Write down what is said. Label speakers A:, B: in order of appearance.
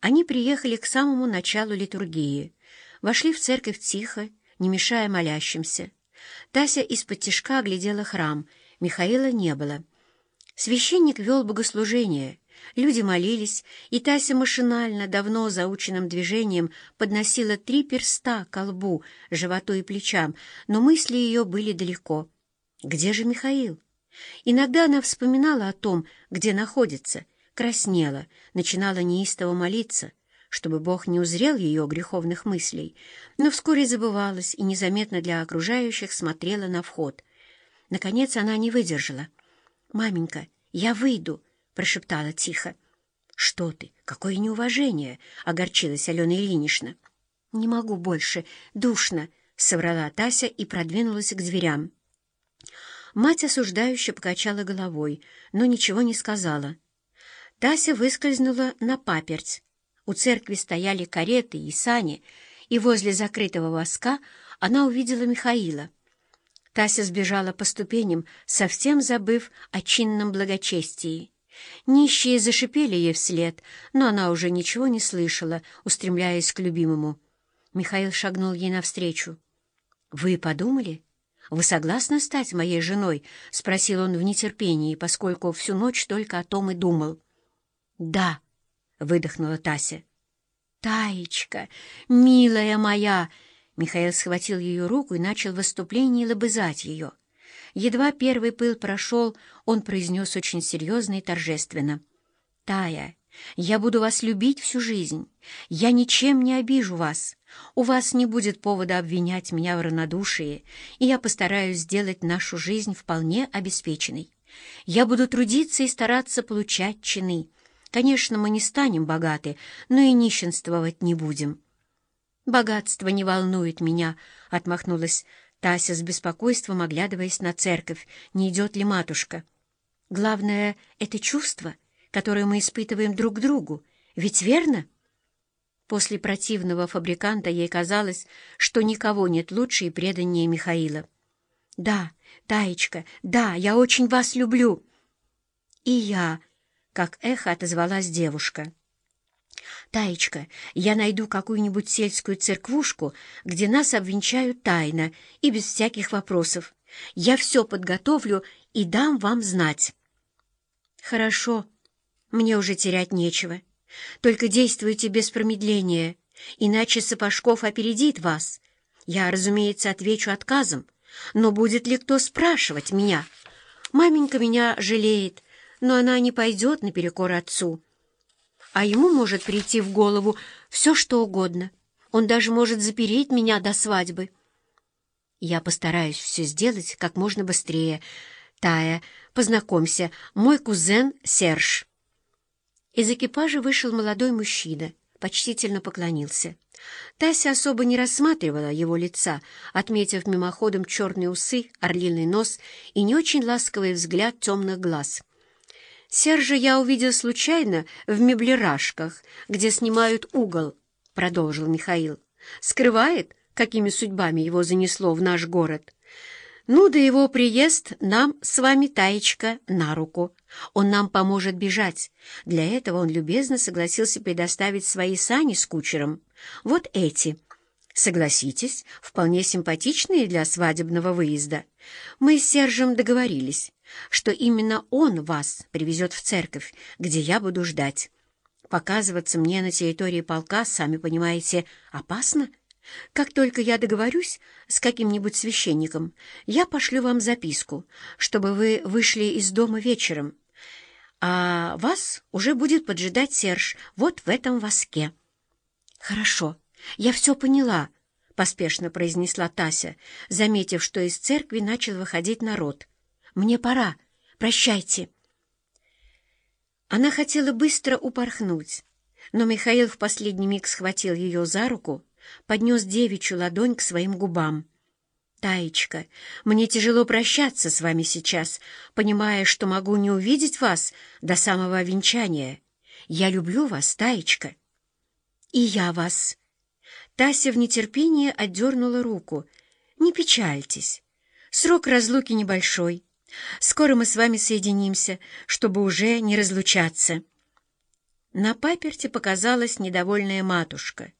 A: Они приехали к самому началу литургии, вошли в церковь тихо, не мешая молящимся. Тася из-под тишка оглядела храм, Михаила не было. Священник вел богослужение, люди молились, и Тася машинально, давно заученным движением подносила три перста к лбу, животу и плечам, но мысли ее были далеко. Где же Михаил? Иногда она вспоминала о том, где находится, краснела, начинала неистово молиться, чтобы Бог не узрел ее греховных мыслей, но вскоре забывалась и незаметно для окружающих смотрела на вход. Наконец она не выдержала. «Маменька, я выйду!» — прошептала тихо. «Что ты? Какое неуважение!» — огорчилась Алена Ильинична. «Не могу больше. Душно!» — соврала Тася и продвинулась к дверям. Мать осуждающе покачала головой, но ничего не сказала. Тася выскользнула на паперть. У церкви стояли кареты и сани, и возле закрытого воска она увидела Михаила. Тася сбежала по ступеням, совсем забыв о чинном благочестии. Нищие зашипели ей вслед, но она уже ничего не слышала, устремляясь к любимому. Михаил шагнул ей навстречу. «Вы подумали?» «Вы согласны стать моей женой?» — спросил он в нетерпении, поскольку всю ночь только о том и думал. «Да», — выдохнула Тася. «Таечка, милая моя!» Михаил схватил ее руку и начал в выступлении лобызать ее. Едва первый пыл прошел, он произнес очень серьезно и торжественно. «Тая, я буду вас любить всю жизнь. Я ничем не обижу вас. У вас не будет повода обвинять меня в равнодушии, и я постараюсь сделать нашу жизнь вполне обеспеченной. Я буду трудиться и стараться получать чины. Конечно, мы не станем богаты, но и нищенствовать не будем». «Богатство не волнует меня», — отмахнулась Тася с беспокойством, оглядываясь на церковь, не идет ли матушка. «Главное — это чувство» которое мы испытываем друг к другу. Ведь верно? После противного фабриканта ей казалось, что никого нет лучше и преданнее Михаила. «Да, Таечка, да, я очень вас люблю!» «И я!» — как эхо отозвалась девушка. «Таечка, я найду какую-нибудь сельскую церквушку, где нас обвенчают тайно и без всяких вопросов. Я все подготовлю и дам вам знать». «Хорошо», мне уже терять нечего. Только действуйте без промедления, иначе Сапожков опередит вас. Я, разумеется, отвечу отказом, но будет ли кто спрашивать меня? Маменька меня жалеет, но она не пойдет наперекор отцу. А ему может прийти в голову все, что угодно. Он даже может запереть меня до свадьбы. Я постараюсь все сделать как можно быстрее. Тая, познакомься, мой кузен Серж. Из экипажа вышел молодой мужчина, почтительно поклонился. Тася особо не рассматривала его лица, отметив мимоходом черные усы, орлиный нос и не очень ласковый взгляд темных глаз. «Сержа я увидел случайно в меблерашках, где снимают угол», — продолжил Михаил. «Скрывает, какими судьбами его занесло в наш город. Ну да его приезд нам с вами, Таечка, на руку. Он нам поможет бежать. Для этого он любезно согласился предоставить свои сани с кучером. Вот эти. Согласитесь, вполне симпатичные для свадебного выезда. Мы с Сержем договорились, что именно он вас привезет в церковь, где я буду ждать. Показываться мне на территории полка, сами понимаете, опасно. Как только я договорюсь с каким-нибудь священником, я пошлю вам записку, чтобы вы вышли из дома вечером, а вас уже будет поджидать Серж вот в этом воске». «Хорошо, я все поняла», — поспешно произнесла Тася, заметив, что из церкви начал выходить народ. «Мне пора. Прощайте». Она хотела быстро упорхнуть, но Михаил в последний миг схватил ее за руку, поднес девичью ладонь к своим губам. «Таечка, мне тяжело прощаться с вами сейчас, понимая, что могу не увидеть вас до самого венчания. Я люблю вас, Таечка». «И я вас». Тася в нетерпении отдернула руку. «Не печальтесь. Срок разлуки небольшой. Скоро мы с вами соединимся, чтобы уже не разлучаться». На паперте показалась недовольная матушка.